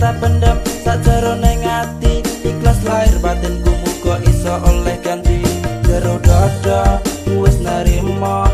tak pendam sak jero ning ati. Ikhlas lahir batinku muga iso oleh ganti. Jero dada wis narima